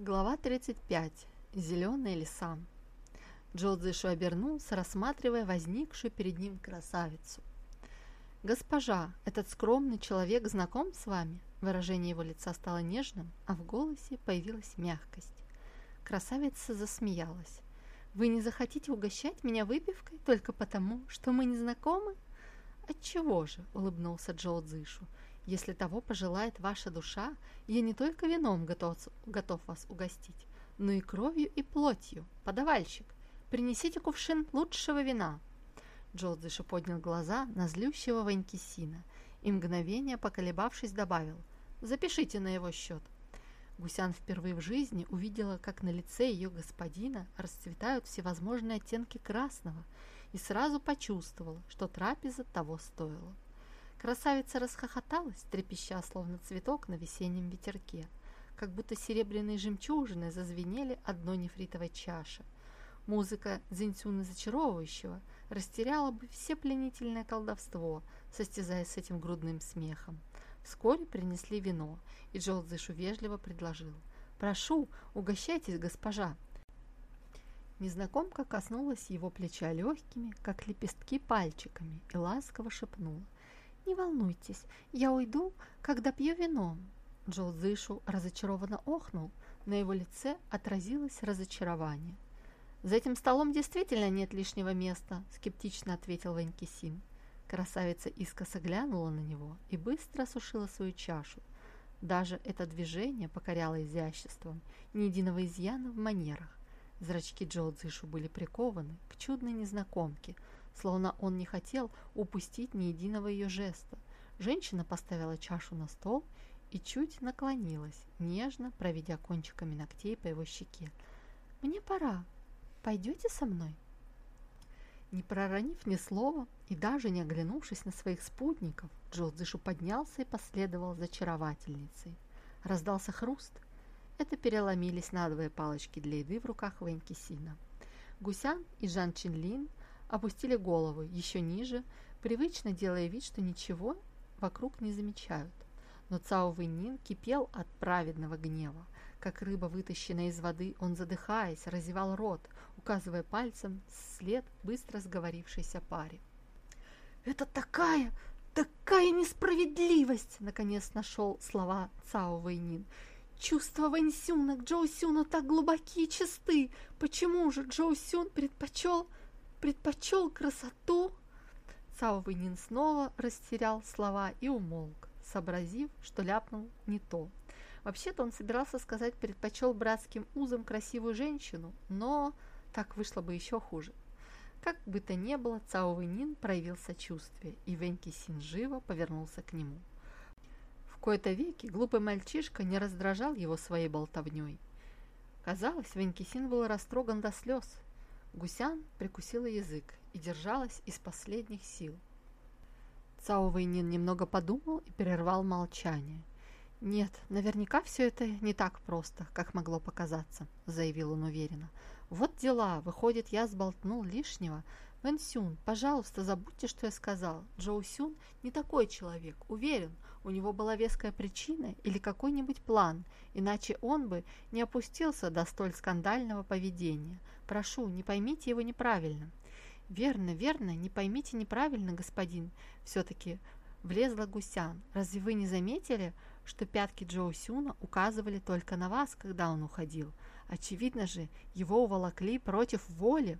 Глава 35. Зеленые леса. Джо Цзышу обернулся, рассматривая возникшую перед ним красавицу. «Госпожа, этот скромный человек знаком с вами?» Выражение его лица стало нежным, а в голосе появилась мягкость. Красавица засмеялась. «Вы не захотите угощать меня выпивкой только потому, что мы не знакомы?» «Отчего же?» – улыбнулся Джо Цзышу. Если того пожелает ваша душа, я не только вином готов, готов вас угостить, но и кровью и плотью. Подавальщик, принесите кувшин лучшего вина». Джолдыша поднял глаза на злющего Ванькисина и, мгновение поколебавшись, добавил «Запишите на его счет». Гусян впервые в жизни увидела, как на лице ее господина расцветают всевозможные оттенки красного и сразу почувствовала, что трапеза того стоила. Красавица расхохоталась, трепеща, словно цветок на весеннем ветерке, как будто серебряные жемчужины зазвенели одной нефритовой чаши. Музыка Дзиньцюна зачаровывающего растеряла бы все пленительное колдовство, состязаясь с этим грудным смехом. Вскоре принесли вино, и Джол Цзышу вежливо предложил. «Прошу, угощайтесь, госпожа!» Незнакомка коснулась его плеча легкими, как лепестки пальчиками, и ласково шепнула. «Не волнуйтесь, я уйду, когда пью вино». Джо Зышу разочарованно охнул, на его лице отразилось разочарование. «За этим столом действительно нет лишнего места», – скептично ответил Ванькисин. Красавица искоса глянула на него и быстро осушила свою чашу. Даже это движение покоряло изяществом, ни единого изъяна в манерах. Зрачки Джо Цзышу были прикованы к чудной незнакомке – словно он не хотел упустить ни единого ее жеста. Женщина поставила чашу на стол и чуть наклонилась, нежно проведя кончиками ногтей по его щеке. «Мне пора. Пойдете со мной?» Не проронив ни слова и даже не оглянувшись на своих спутников, Джолдышу поднялся и последовал за чаровательницей. Раздался хруст. Это переломились надвое палочки для еды в руках Вэнькисина. Гусян и Жан Чинлин опустили головы еще ниже, привычно делая вид, что ничего вокруг не замечают. Но Цао Вэньнин кипел от праведного гнева. Как рыба, вытащенная из воды, он, задыхаясь, разевал рот, указывая пальцем след быстро сговорившейся паре. «Это такая, такая несправедливость!» Наконец нашел слова Цао Вэйнин. «Чувства Вэньсюна к Джоу Сюну так глубоки и чисты. Почему же Джоу Сюн предпочел...» предпочел красоту. Цао Вэнин снова растерял слова и умолк, сообразив, что ляпнул не то. Вообще-то он собирался сказать «предпочел братским узам красивую женщину», но так вышло бы еще хуже. Как бы то ни было, Цао Вэнин проявил сочувствие, и Веньки Син живо повернулся к нему. В кои-то веки глупый мальчишка не раздражал его своей болтовней. Казалось, Венкисин был растроган до слез, Гусян прикусила язык и держалась из последних сил. Цао Вэйнин немного подумал и перервал молчание. «Нет, наверняка все это не так просто, как могло показаться», — заявил он уверенно. «Вот дела. Выходит, я сболтнул лишнего, Вэн Сюн, пожалуйста, забудьте, что я сказал. Джоу Сюн не такой человек, уверен. У него была веская причина или какой-нибудь план, иначе он бы не опустился до столь скандального поведения. Прошу, не поймите его неправильно. Верно, верно, не поймите неправильно, господин. Все-таки влезла Гусян. Разве вы не заметили, что пятки Джоу Сюна указывали только на вас, когда он уходил? Очевидно же, его уволокли против воли.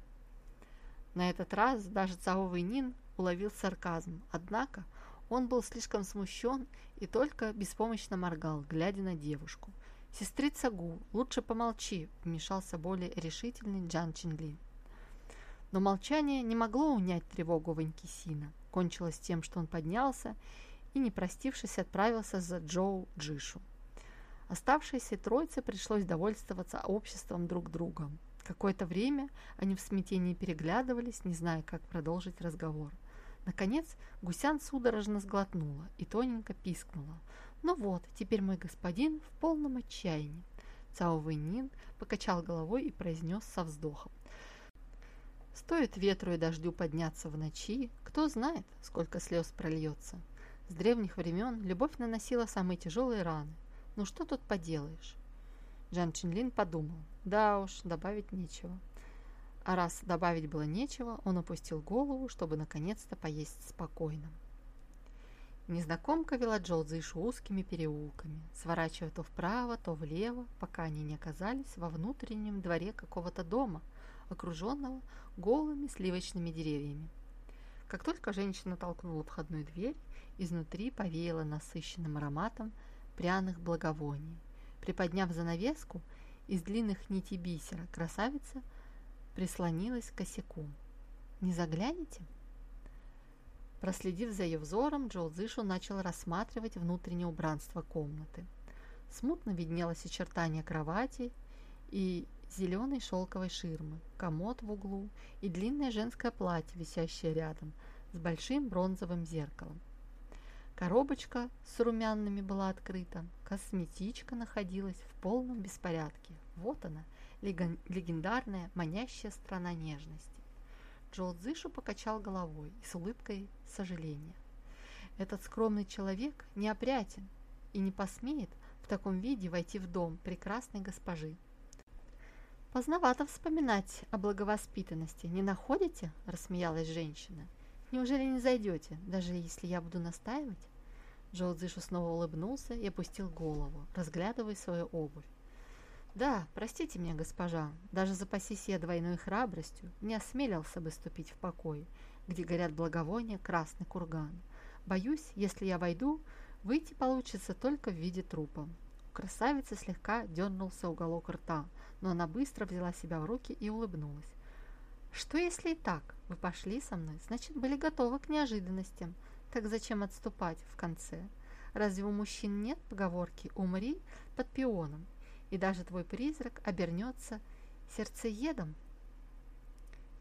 На этот раз даже Цао Вэнин уловил сарказм, однако он был слишком смущен и только беспомощно моргал, глядя на девушку. «Сестрица Гу, лучше помолчи», — вмешался более решительный Джан Чинлин. Но молчание не могло унять тревогу Ванькисина. Кончилось тем, что он поднялся и, не простившись, отправился за Джоу Джишу. Оставшейся троице пришлось довольствоваться обществом друг друга. Какое-то время они в смятении переглядывались, не зная, как продолжить разговор. Наконец Гусян судорожно сглотнула и тоненько пискнула. «Ну вот, теперь мой господин в полном отчаянии». Цао Вэньнин покачал головой и произнес со вздохом. «Стоит ветру и дождю подняться в ночи, кто знает, сколько слез прольется. С древних времен любовь наносила самые тяжелые раны. Ну что тут поделаешь?» Джан Чинлин подумал, да уж, добавить нечего. А раз добавить было нечего, он опустил голову, чтобы наконец-то поесть спокойно. Незнакомка вела Джоу Цзишу узкими переулками, сворачивая то вправо, то влево, пока они не оказались во внутреннем дворе какого-то дома, окруженного голыми сливочными деревьями. Как только женщина толкнула входную дверь, изнутри повеяло насыщенным ароматом пряных благовоний. Приподняв занавеску из длинных нитей бисера, красавица прислонилась к косяку. «Не заглянете?» Проследив за ее взором, Джоу Цзышу начал рассматривать внутреннее убранство комнаты. Смутно виднелось очертание кровати и зеленой шелковой ширмы, комод в углу и длинное женское платье, висящее рядом, с большим бронзовым зеркалом. Коробочка с румянами была открыта, косметичка находилась в полном беспорядке. Вот она, легендарная, манящая страна нежности. Джоу Цзышу покачал головой и с улыбкой сожаления. Этот скромный человек неопрятен и не посмеет в таком виде войти в дом прекрасной госпожи. «Поздновато вспоминать о благовоспитанности, не находите?» – рассмеялась женщина. «Неужели не зайдете, даже если я буду настаивать?» Джоу Цзышу снова улыбнулся и опустил голову, разглядывая свою обувь. «Да, простите меня, госпожа, даже запасись я двойной храбростью, не осмелился бы ступить в покой, где горят благовония красный курган. Боюсь, если я войду, выйти получится только в виде трупа». У красавицы слегка дернулся уголок рта, но она быстро взяла себя в руки и улыбнулась. «Что если и так? Вы пошли со мной, значит, были готовы к неожиданностям. Так зачем отступать в конце? Разве у мужчин нет поговорки «умри под пионом»? и даже твой призрак обернется сердцеедом.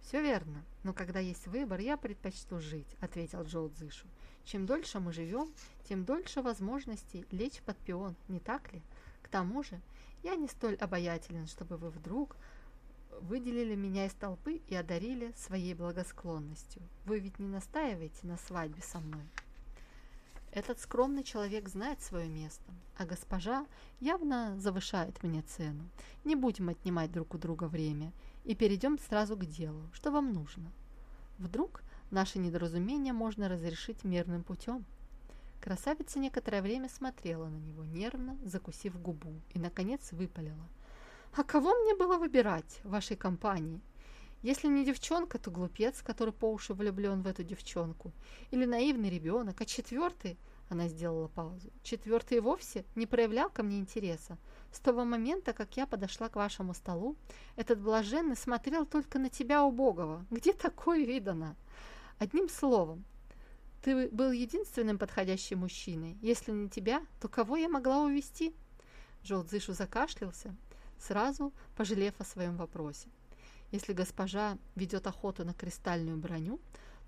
«Все верно, но когда есть выбор, я предпочту жить», — ответил Джоу Цзышу. «Чем дольше мы живем, тем дольше возможностей лечь под пион, не так ли? К тому же я не столь обаятелен, чтобы вы вдруг выделили меня из толпы и одарили своей благосклонностью. Вы ведь не настаиваете на свадьбе со мной?» Этот скромный человек знает свое место, а госпожа явно завышает мне цену. Не будем отнимать друг у друга время и перейдем сразу к делу. Что вам нужно? Вдруг наше недоразумение можно разрешить мирным путем? Красавица некоторое время смотрела на него, нервно закусив губу, и, наконец, выпалила. «А кого мне было выбирать в вашей компании? Если не девчонка, то глупец, который по уши влюблен в эту девчонку. Или наивный ребенок. А четвертый, она сделала паузу, четвертый вовсе не проявлял ко мне интереса. С того момента, как я подошла к вашему столу, этот блаженный смотрел только на тебя, убогого. Где такое видано? Одним словом, ты был единственным подходящим мужчиной. Если не тебя, то кого я могла увести? Джоу Цзышу закашлялся, сразу пожалев о своем вопросе. Если госпожа ведет охоту на кристальную броню,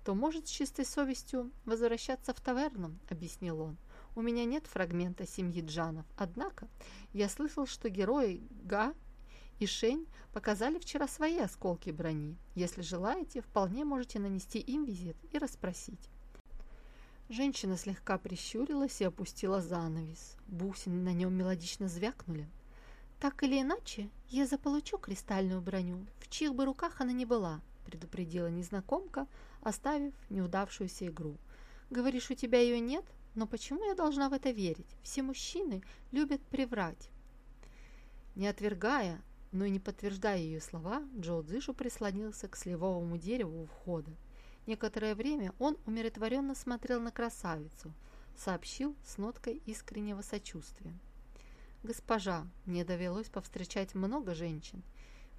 то может с чистой совестью возвращаться в таверну, объяснил он. У меня нет фрагмента семьи Джанов, однако я слышал, что герои Га и Шень показали вчера свои осколки брони. Если желаете, вполне можете нанести им визит и расспросить. Женщина слегка прищурилась и опустила занавес. Бусины на нем мелодично звякнули. «Так или иначе, я заполучу кристальную броню, в чьих бы руках она ни была», предупредила незнакомка, оставив неудавшуюся игру. «Говоришь, у тебя ее нет? Но почему я должна в это верить? Все мужчины любят приврать». Не отвергая, но и не подтверждая ее слова, Джо Дзышу прислонился к сливовому дереву у входа. Некоторое время он умиротворенно смотрел на красавицу, сообщил с ноткой искреннего сочувствия. «Госпожа, мне довелось повстречать много женщин,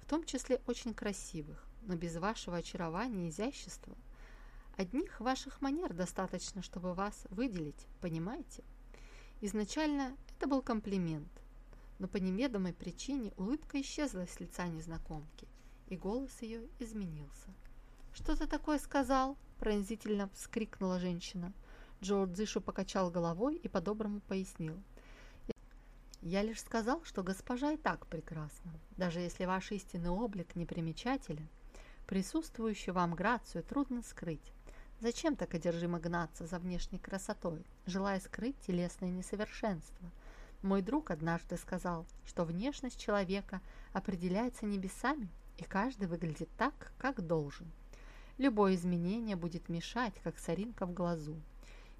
в том числе очень красивых, но без вашего очарования и изящества. Одних ваших манер достаточно, чтобы вас выделить, понимаете? Изначально это был комплимент, но по неведомой причине улыбка исчезла с лица незнакомки, и голос ее изменился. «Что ты такое сказал?» – пронзительно вскрикнула женщина. Джордж Дзишу покачал головой и по-доброму пояснил – я лишь сказал, что госпожа и так прекрасна. Даже если ваш истинный облик непримечателен, присутствующую вам грацию трудно скрыть. Зачем так одержимо гнаться за внешней красотой, желая скрыть телесное несовершенство? Мой друг однажды сказал, что внешность человека определяется небесами, и каждый выглядит так, как должен. Любое изменение будет мешать, как соринка в глазу.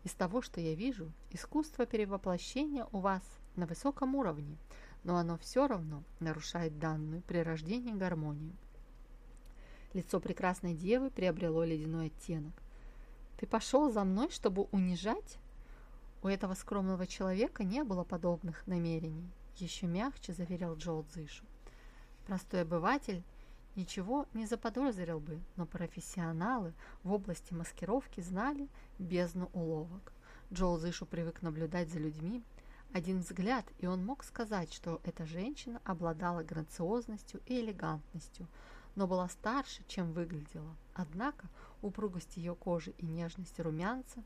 Из того, что я вижу, искусство перевоплощения у вас на высоком уровне, но оно все равно нарушает данную при рождении гармонию. Лицо прекрасной девы приобрело ледяной оттенок. «Ты пошел за мной, чтобы унижать?» У этого скромного человека не было подобных намерений, еще мягче заверил Джоу Цзышу. Простой обыватель ничего не заподозрил бы, но профессионалы в области маскировки знали бездну уловок. Джоу Зышу привык наблюдать за людьми. Один взгляд, и он мог сказать, что эта женщина обладала грациозностью и элегантностью, но была старше, чем выглядела. Однако упругость ее кожи и нежность румянца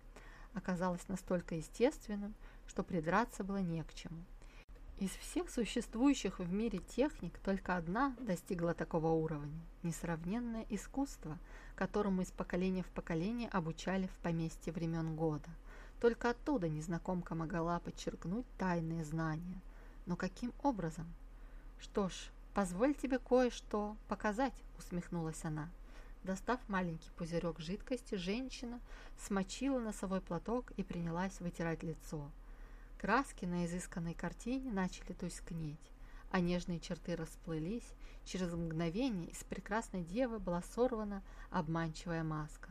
оказалось настолько естественным, что придраться было не к чему. Из всех существующих в мире техник только одна достигла такого уровня – несравненное искусство, которому из поколения в поколение обучали в поместье времен года. Только оттуда незнакомка могла подчеркнуть тайные знания. Но каким образом? Что ж, позволь тебе кое-что показать, усмехнулась она. Достав маленький пузырек жидкости, женщина смочила носовой платок и принялась вытирать лицо. Краски на изысканной картине начали тускнеть, а нежные черты расплылись. Через мгновение из прекрасной девы была сорвана обманчивая маска.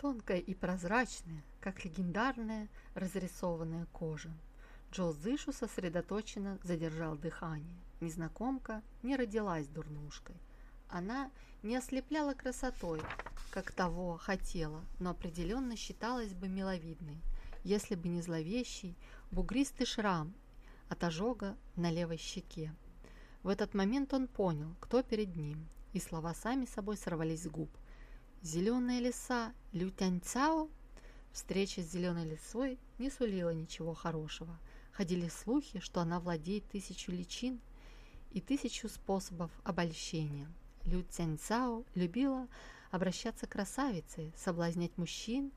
Тонкая и прозрачная, как легендарная разрисованная кожа. Джо Зышу сосредоточенно задержал дыхание. Незнакомка не родилась дурнушкой. Она не ослепляла красотой, как того хотела, но определенно считалась бы миловидной, если бы не зловещий, бугристый шрам от ожога на левой щеке. В этот момент он понял, кто перед ним, и слова сами собой сорвались с губ. «Зеленые леса Лютяньцао?» Встреча с зеленой лесой не сулила ничего хорошего. Ходили слухи, что она владеет тысячу личин и тысячу способов обольщения. Лю Цяньцао любила обращаться к красавице, соблазнять мужчин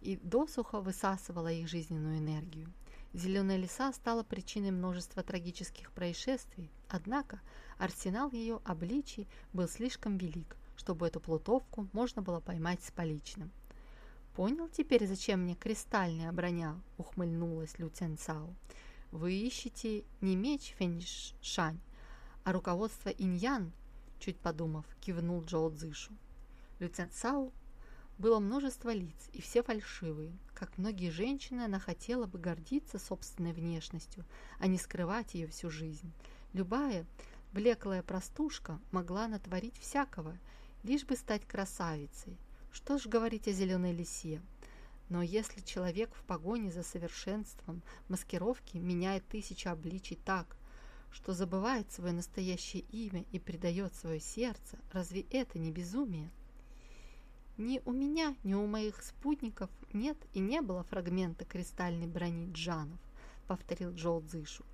и досуха высасывала их жизненную энергию. Зеленая лиса стала причиной множества трагических происшествий, однако арсенал ее обличий был слишком велик, чтобы эту плутовку можно было поймать с поличным. «Понял теперь, зачем мне кристальная броня?» – ухмыльнулась Лю Цянцао. «Вы ищете не меч Фэньшань, а руководство Иньян чуть подумав, кивнул Джоу Цзышу. Люцен Цао было множество лиц, и все фальшивые. Как многие женщины, она хотела бы гордиться собственной внешностью, а не скрывать ее всю жизнь. Любая блеклая простушка могла натворить всякого, лишь бы стать красавицей. Что ж говорить о зеленой лисе? Но если человек в погоне за совершенством маскировки меняет тысячи обличий так, что забывает свое настоящее имя и предает свое сердце, разве это не безумие? Ни у меня, ни у моих спутников нет и не было фрагмента кристальной брони Джанов, повторил Джоу Цзышу.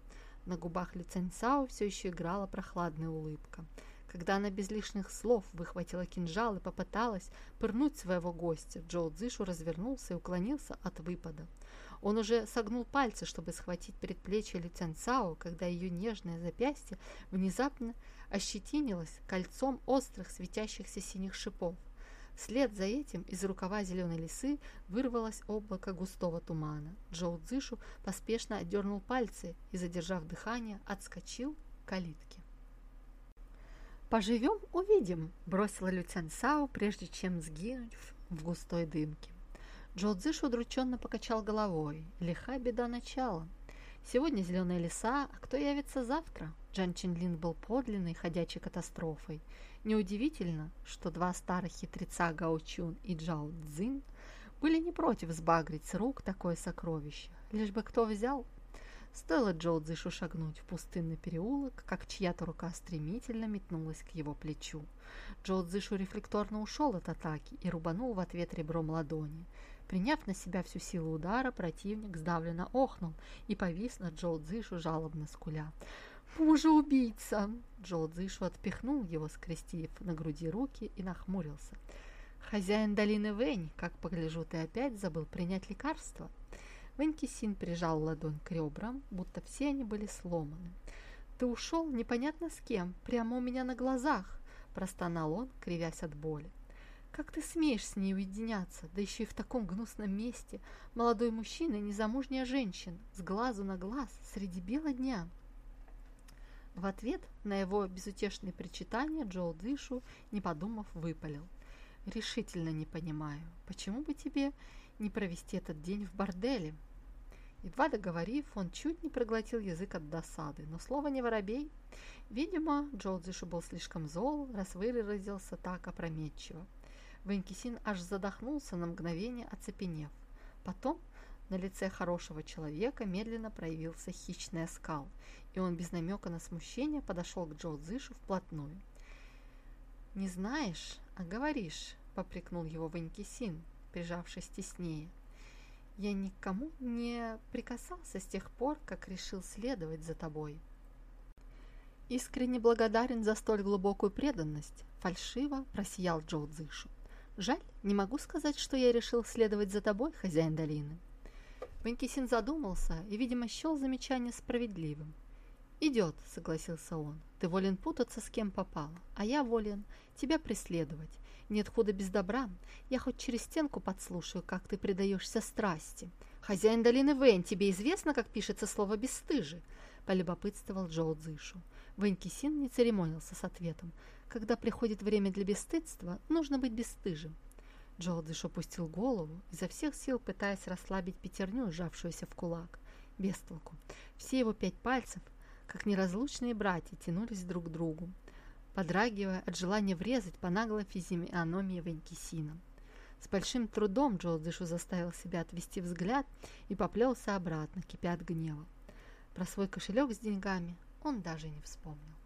На губах Ли Цяньсао все еще играла прохладная улыбка. Когда она без лишних слов выхватила кинжал и попыталась пырнуть своего гостя, Джоу Цзышу развернулся и уклонился от выпада. Он уже согнул пальцы, чтобы схватить предплечье Люцен Цао, когда ее нежное запястье внезапно ощетинилось кольцом острых светящихся синих шипов. Вслед за этим из рукава зеленой лисы вырвалось облако густого тумана. Джоу Цзышу поспешно отдернул пальцы и, задержав дыхание, отскочил к калитке. «Поживем, увидим», – бросила Люцен Сао, прежде чем сгинуть в густой дымке. Джо Цзыш удрученно покачал головой. Лиха беда начала. Сегодня зеленые леса, а кто явится завтра? Джан Чинлин был подлинной ходячей катастрофой. Неудивительно, что два старых хитреца Гао Чун и Джао Цзин были не против сбагрить с рук такое сокровище, лишь бы кто взял. Стоило Джоу Цзышу шагнуть в пустынный переулок, как чья-то рука стремительно метнулась к его плечу. Джоу Цзышу рефлекторно ушел от атаки и рубанул в ответ ребром ладони. Приняв на себя всю силу удара, противник сдавленно охнул и повис на Джоу Цзышу жалобно скуля. «Мужа-убийца!» Джоу Цзышу отпихнул его, скрестив на груди руки и нахмурился. «Хозяин долины Вэнь, как погляжу, ты опять забыл принять лекарство?» Веньки Син прижал ладонь к ребрам, будто все они были сломаны. «Ты ушел непонятно с кем, прямо у меня на глазах!» – простонал он, кривясь от боли. Как ты смеешь с ней уединяться, да еще и в таком гнусном месте? Молодой мужчина и незамужняя женщина, с глазу на глаз, среди бела дня. В ответ на его безутешные причитания Джоу Дышу, не подумав, выпалил. «Решительно не понимаю, почему бы тебе не провести этот день в борделе?» Едва договорив, он чуть не проглотил язык от досады, но слово не воробей. Видимо, Джоу Дзишу был слишком зол, раз выразился так опрометчиво. Венкисин аж задохнулся на мгновение, оцепенев. Потом на лице хорошего человека медленно проявился хищный оскал, и он без намека на смущение подошел к Джо Цзышу вплотную. «Не знаешь, а говоришь», — попрекнул его Венкисин, прижавшись теснее. «Я никому не прикасался с тех пор, как решил следовать за тобой». Искренне благодарен за столь глубокую преданность, фальшиво просиял Джо Цзышу. Жаль, не могу сказать, что я решил следовать за тобой, хозяин долины. Ванькисин задумался и, видимо, счел замечание справедливым. «Идет», — согласился он. «Ты волен путаться, с кем попало, а я волен тебя преследовать. Нет худа без добра. Я хоть через стенку подслушаю, как ты предаешься страсти. Хозяин долины Вэнь, тебе известно, как пишется слово «бесстыжий»?» — полюбопытствовал Джоу Цзышу. Ванькисин не церемонился с ответом. Когда приходит время для бесстыдства, нужно быть бесстыжим. Джолдыш опустил голову, изо всех сил пытаясь расслабить пятерню, сжавшуюся в кулак. Без толку. Все его пять пальцев, как неразлучные братья, тянулись друг к другу, подрагивая от желания врезать по наглой физиономии Ванькисина. С большим трудом Джолдышу заставил себя отвести взгляд и поплелся обратно, кипя от гнева. Про свой кошелек с деньгами он даже не вспомнил.